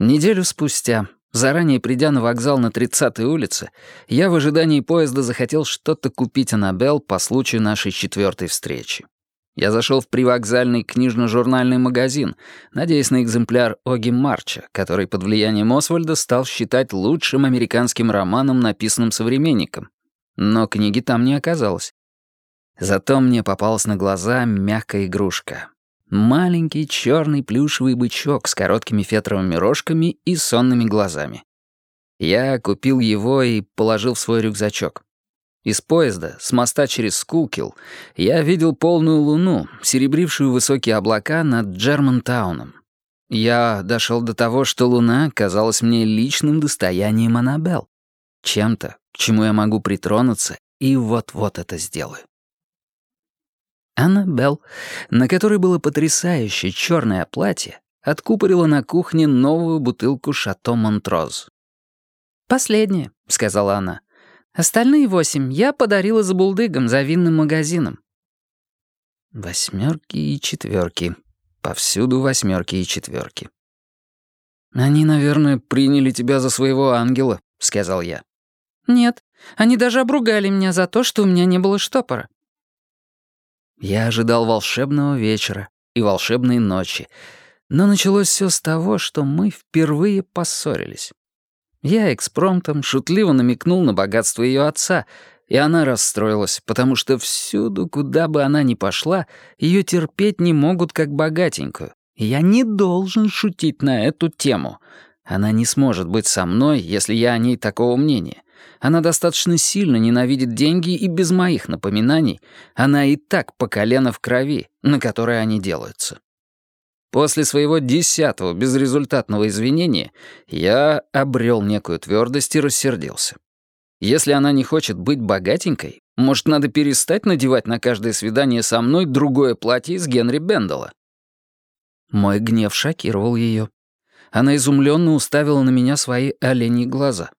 Неделю спустя, заранее придя на вокзал на 30-й улице, я в ожидании поезда захотел что-то купить Аннабелл по случаю нашей четвертой встречи. Я зашел в привокзальный книжно-журнальный магазин, надеясь на экземпляр Оги Марча, который под влиянием Освальда стал считать лучшим американским романом, написанным современником. Но книги там не оказалось. Зато мне попалась на глаза мягкая игрушка. Маленький черный плюшевый бычок с короткими фетровыми рожками и сонными глазами. Я купил его и положил в свой рюкзачок. Из поезда, с моста через Скулкил, я видел полную луну, серебрившую высокие облака над Джермантауном. Я дошел до того, что луна казалась мне личным достоянием Аннабелл. Чем-то, к чему я могу притронуться, и вот-вот это сделаю. Аннабелл, на которой было потрясающее черное платье, откупорила на кухне новую бутылку «Шато Монтроз». «Последняя», — сказала она. Остальные восемь я подарила за булдыгом, за винным магазином. Восьмерки и четверки. Повсюду восьмерки и четверки. «Они, наверное, приняли тебя за своего ангела», — сказал я. «Нет, они даже обругали меня за то, что у меня не было штопора». Я ожидал волшебного вечера и волшебной ночи, но началось все с того, что мы впервые поссорились. Я экспромтом шутливо намекнул на богатство ее отца, и она расстроилась, потому что всюду, куда бы она ни пошла, ее терпеть не могут как богатенькую. Я не должен шутить на эту тему. Она не сможет быть со мной, если я о ней такого мнения. Она достаточно сильно ненавидит деньги и без моих напоминаний. Она и так по колено в крови, на которой они делаются. После своего десятого безрезультатного извинения я обрел некую твердость и рассердился. Если она не хочет быть богатенькой, может, надо перестать надевать на каждое свидание со мной другое платье из Генри Бендела. Мой гнев шокировал ее. Она изумленно уставила на меня свои оленьи глаза.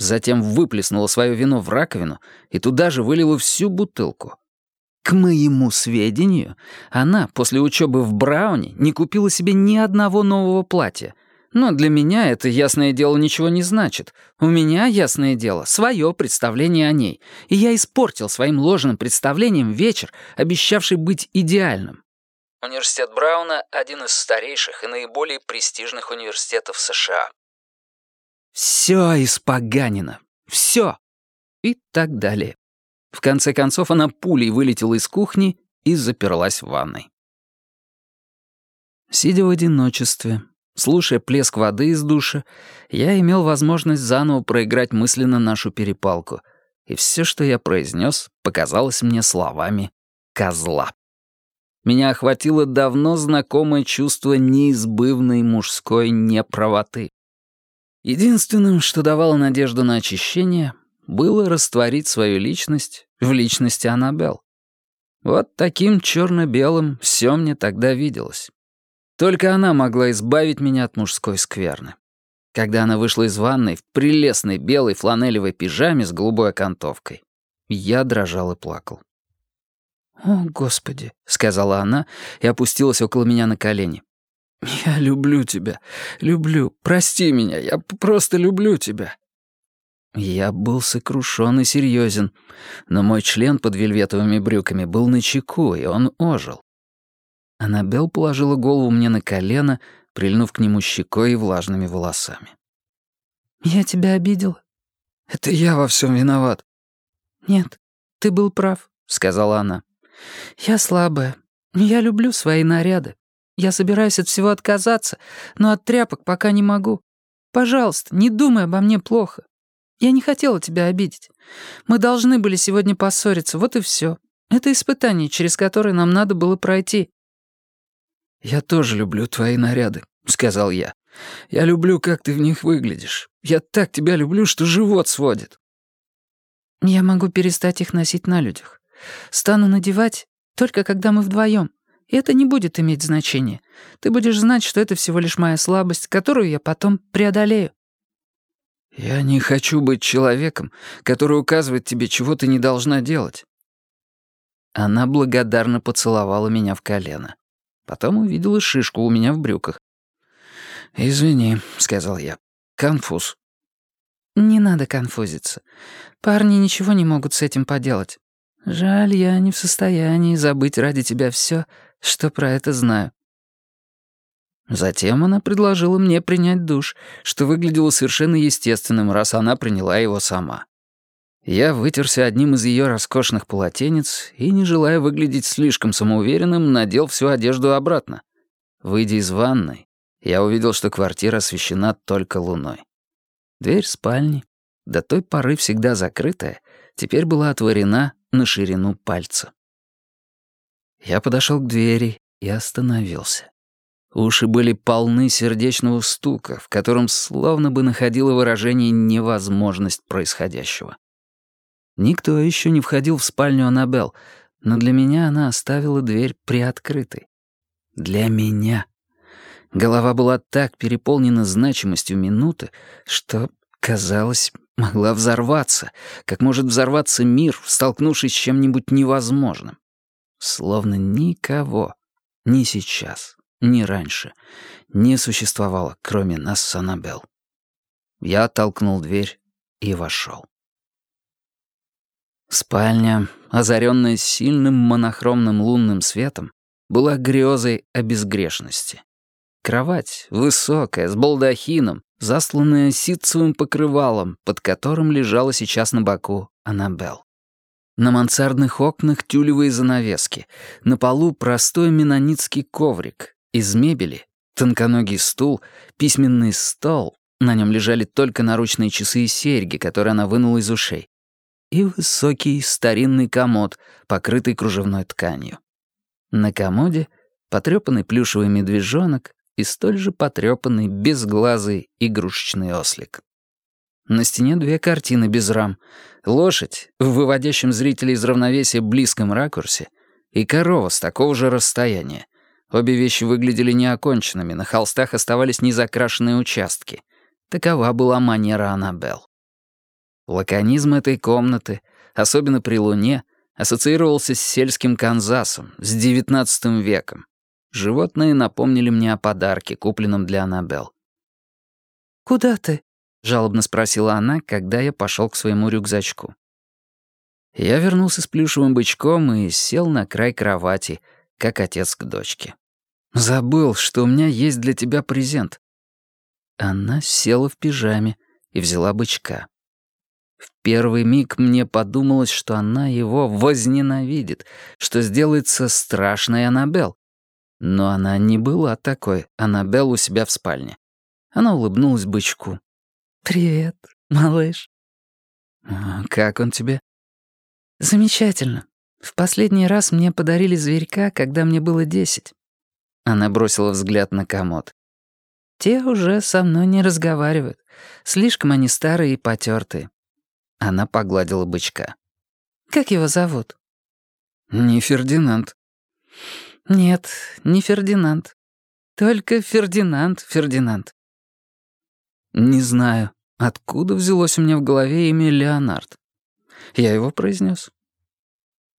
Затем выплеснула свое вино в раковину и туда же вылила всю бутылку. К моему сведению, она после учебы в Брауне не купила себе ни одного нового платья. Но для меня это, ясное дело, ничего не значит. У меня, ясное дело, свое представление о ней. И я испортил своим ложным представлением вечер, обещавший быть идеальным. Университет Брауна — один из старейших и наиболее престижных университетов США. Все испоганено. Все. И так далее. В конце концов она пулей вылетела из кухни и заперлась в ванной. Сидя в одиночестве, слушая плеск воды из душа, я имел возможность заново проиграть мысленно нашу перепалку, и все, что я произнес, показалось мне словами «козла». Меня охватило давно знакомое чувство неизбывной мужской неправоты. Единственным, что давало надежду на очищение, было растворить свою личность в личности Аннабелл. Вот таким черно-белым все мне тогда виделось. Только она могла избавить меня от мужской скверны. Когда она вышла из ванной в прелестной белой фланелевой пижаме с голубой окантовкой, я дрожал и плакал. «О, Господи», — сказала она и опустилась около меня на колени. «Я люблю тебя, люблю, прости меня, я просто люблю тебя». Я был сокрушен и серьезен, но мой член под вельветовыми брюками был на чеку, и он ожил. Аннабелл положила голову мне на колено, прильнув к нему щекой и влажными волосами. «Я тебя обидел? «Это я во всем виноват». «Нет, ты был прав», — сказала она. «Я слабая. Я люблю свои наряды. Я собираюсь от всего отказаться, но от тряпок пока не могу. Пожалуйста, не думай обо мне плохо. Я не хотела тебя обидеть. Мы должны были сегодня поссориться, вот и все. Это испытание, через которое нам надо было пройти». «Я тоже люблю твои наряды», — сказал я. «Я люблю, как ты в них выглядишь. Я так тебя люблю, что живот сводит». «Я могу перестать их носить на людях. Стану надевать только когда мы вдвоем. И это не будет иметь значения. Ты будешь знать, что это всего лишь моя слабость, которую я потом преодолею». «Я не хочу быть человеком, который указывает тебе, чего ты не должна делать». Она благодарно поцеловала меня в колено. Потом увидела шишку у меня в брюках. «Извини», — сказал я. «Конфуз». «Не надо конфузиться. Парни ничего не могут с этим поделать. Жаль, я не в состоянии забыть ради тебя все, что про это знаю». Затем она предложила мне принять душ, что выглядело совершенно естественным, раз она приняла его сама. Я вытерся одним из ее роскошных полотенец и, не желая выглядеть слишком самоуверенным, надел всю одежду обратно. Выйдя из ванной, я увидел, что квартира освещена только луной. Дверь спальни, до той поры всегда закрытая, теперь была отворена на ширину пальца. Я подошел к двери и остановился. Уши были полны сердечного стука, в котором словно бы находило выражение невозможность происходящего. Никто еще не входил в спальню Аннабелл, но для меня она оставила дверь приоткрытой. Для меня. Голова была так переполнена значимостью минуты, что, казалось, могла взорваться, как может взорваться мир, столкнувшись с чем-нибудь невозможным. Словно никого, ни сейчас, ни раньше, не существовало, кроме нас с Аннабелл. Я оттолкнул дверь и вошел. Спальня, озаренная сильным монохромным лунным светом, была грезой о безгрешности. Кровать, высокая, с балдахином, засланная ситцевым покрывалом, под которым лежала сейчас на боку Аннабелл. На мансардных окнах тюлевые занавески, на полу простой менонитский коврик, из мебели — тонконогий стул, письменный стол, на нем лежали только наручные часы и серьги, которые она вынула из ушей, и высокий старинный комод, покрытый кружевной тканью. На комоде потрёпанный плюшевый медвежонок и столь же потрёпанный безглазый игрушечный ослик. На стене две картины без рам. Лошадь, в выводящем зрителя из равновесия близком ракурсе, и корова с такого же расстояния. Обе вещи выглядели неоконченными, на холстах оставались незакрашенные участки. Такова была манера Аннабелл. Лаконизм этой комнаты, особенно при луне, ассоциировался с сельским Канзасом, с XIX веком. Животные напомнили мне о подарке, купленном для Аннабелл. «Куда ты?» — жалобно спросила она, когда я пошел к своему рюкзачку. Я вернулся с плюшевым бычком и сел на край кровати, как отец к дочке. «Забыл, что у меня есть для тебя презент». Она села в пижаме и взяла бычка. В первый миг мне подумалось, что она его возненавидит, что сделается страшной Аннабелл. Но она не была такой, Аннабелл у себя в спальне. Она улыбнулась бычку. «Привет, малыш». «А «Как он тебе?» «Замечательно. В последний раз мне подарили зверька, когда мне было десять». Она бросила взгляд на комод. «Те уже со мной не разговаривают. Слишком они старые и потертые. Она погладила бычка. «Как его зовут?» «Не Фердинанд». «Нет, не Фердинанд. Только Фердинанд, Фердинанд». «Не знаю, откуда взялось у меня в голове имя Леонард. Я его произнес.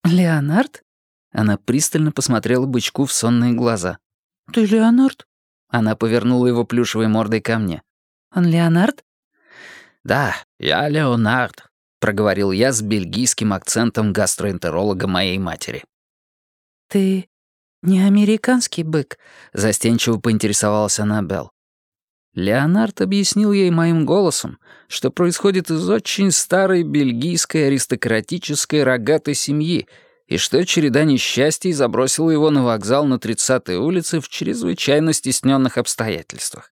«Леонард?» Она пристально посмотрела бычку в сонные глаза. «Ты Леонард?» Она повернула его плюшевой мордой ко мне. «Он Леонард?» «Да, я Леонард», проговорил я с бельгийским акцентом гастроэнтеролога моей матери. «Ты не американский бык?» — застенчиво поинтересовалась Аннабелл. Леонард объяснил ей моим голосом, что происходит из очень старой бельгийской аристократической рогатой семьи и что череда несчастий забросила его на вокзал на 30-й улице в чрезвычайно стесненных обстоятельствах.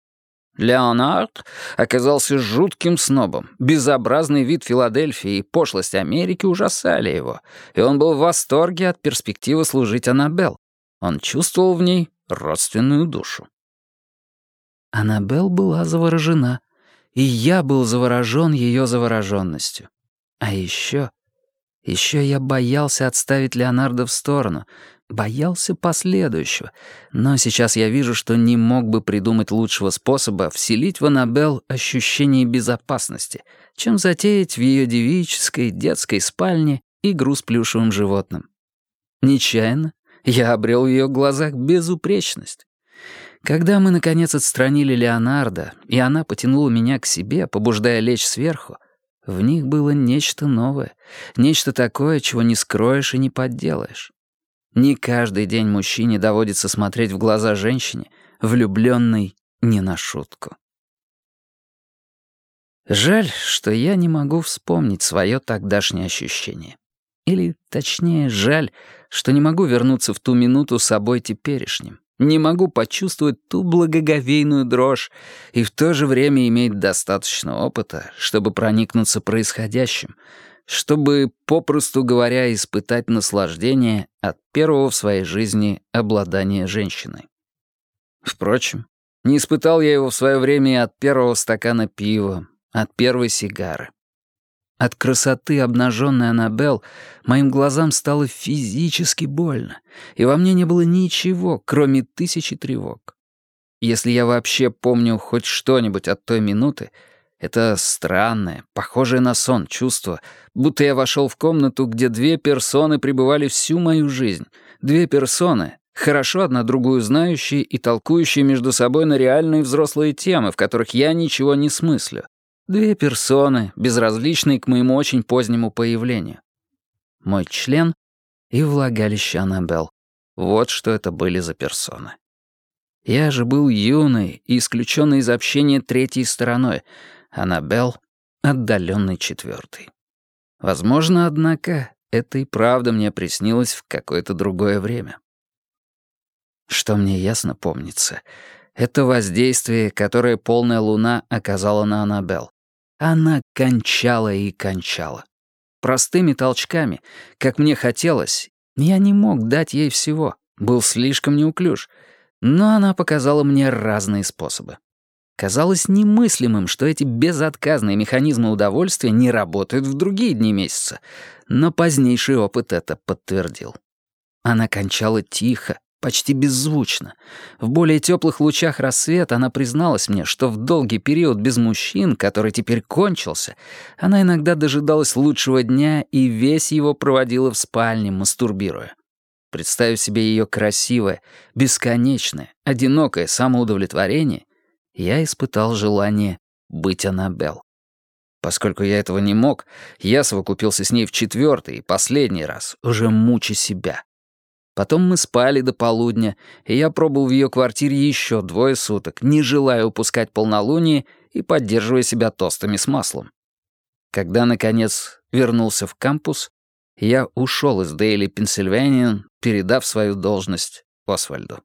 Леонард оказался жутким снобом. Безобразный вид Филадельфии и пошлость Америки ужасали его, и он был в восторге от перспективы служить Аннабелл. Он чувствовал в ней родственную душу. Аннабелл была заворожена, и я был заворожен ее завороженностью. А еще, еще я боялся отставить Леонардо в сторону, Боялся последующего, но сейчас я вижу, что не мог бы придумать лучшего способа вселить в Аннабелл ощущение безопасности, чем затеять в ее девической детской спальне игру с плюшевым животным. Нечаянно я обрел в ее глазах безупречность. Когда мы, наконец, отстранили Леонардо, и она потянула меня к себе, побуждая лечь сверху, в них было нечто новое, нечто такое, чего не скроешь и не подделаешь. Не каждый день мужчине доводится смотреть в глаза женщине, влюбленной не на шутку. Жаль, что я не могу вспомнить свое тогдашнее ощущение. Или, точнее, жаль, что не могу вернуться в ту минуту собой теперешним. Не могу почувствовать ту благоговейную дрожь и в то же время иметь достаточно опыта, чтобы проникнуться происходящим, чтобы, попросту говоря, испытать наслаждение от первого в своей жизни обладания женщиной. Впрочем, не испытал я его в свое время и от первого стакана пива, от первой сигары. От красоты обнаженной Аннабелл моим глазам стало физически больно, и во мне не было ничего, кроме тысячи тревог. Если я вообще помню хоть что-нибудь от той минуты, это странное, похожее на сон чувство, будто я вошел в комнату, где две персоны пребывали всю мою жизнь. Две персоны, хорошо одна другую знающие и толкующие между собой на реальные взрослые темы, в которых я ничего не смыслю. Две персоны, безразличные к моему очень позднему появлению. Мой член и влагалище Аннабелл. Вот что это были за персоны. Я же был юный и исключенный из общения третьей стороной, Аннабелл — отдаленный четвертый. Возможно, однако, это и правда мне приснилось в какое-то другое время. Что мне ясно помнится, это воздействие, которое полная луна оказала на Аннабелл. Она кончала и кончала. Простыми толчками, как мне хотелось, я не мог дать ей всего, был слишком неуклюж, но она показала мне разные способы. Казалось немыслимым, что эти безотказные механизмы удовольствия не работают в другие дни месяца, но позднейший опыт это подтвердил. Она кончала тихо, почти беззвучно. В более теплых лучах рассвета она призналась мне, что в долгий период без мужчин, который теперь кончился, она иногда дожидалась лучшего дня и весь его проводила в спальне, мастурбируя. Представив себе ее красивое, бесконечное, одинокое самоудовлетворение, я испытал желание быть Аннабелл. Поскольку я этого не мог, я совокупился с ней в четвертый и последний раз, уже муча себя. Потом мы спали до полудня, и я пробыл в ее квартире еще двое суток, не желая упускать полнолуние и поддерживая себя тостами с маслом. Когда, наконец, вернулся в кампус, я ушел из Дейли Пенсильваниан, передав свою должность Освальду.